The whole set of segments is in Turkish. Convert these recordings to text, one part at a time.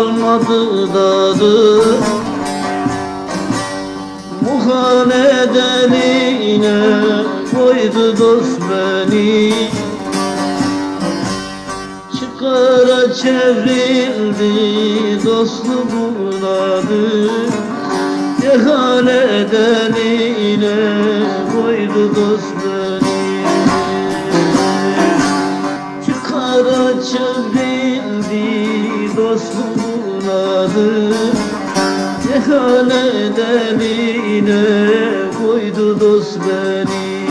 kalmadı dadı. Muhaneden eline koydu dost beni. Çıkara çevrildi dostluğun adı. Cehaleden eline koydu dost beni. Çıkara çevrildi dostluğun adı Cehaleden eline koydu dost beni.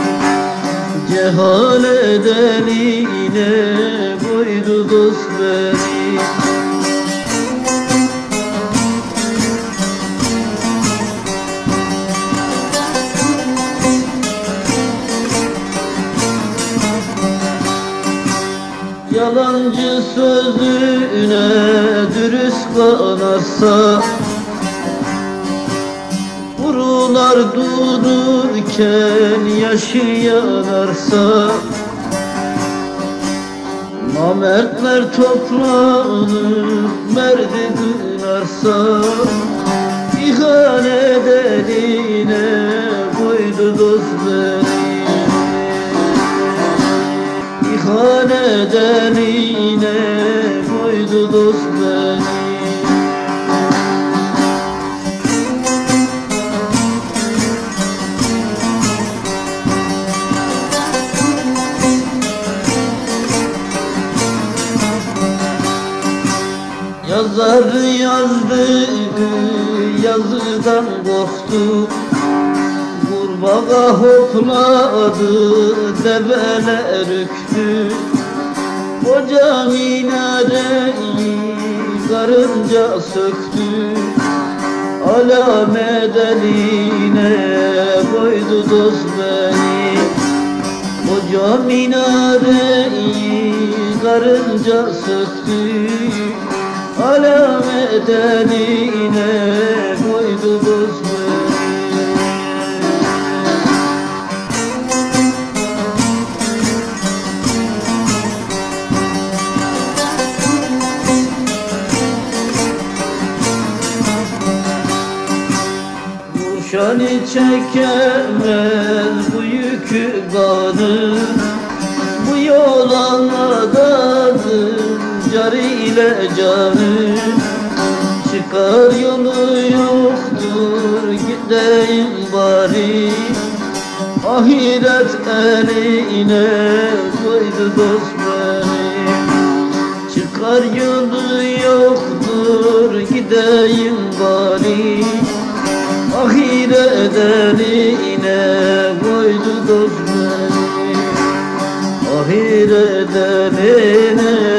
Cehaleden eline koydu dost beni. Yalancı sözüne kanarsa Kurular dururken yaşı yanarsa Namertler toplanıp merdi kınarsa İhanet eline koydu dost beni İhanet eline koydu dost beni Yazar yazdı yazıdan korktu. Kurbağa hopladı develer ürktü Koca minareyi karınca söktü. Alamet eline koydu dost beni. Koca minareyi karınca söktü Alamet eline koydu beni Kuşanı çekemez bu yükü kanı Bu yol anladadır car ile canı Çıkar yolu yoktur gideyim bari. Ahiret eline koydu dost beni Çıkar yolu yoktur gideyim bari. Ahiret eline koydu dost beni Ahiret eline